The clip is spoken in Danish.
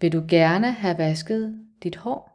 Vil du gerne have vasket dit hår?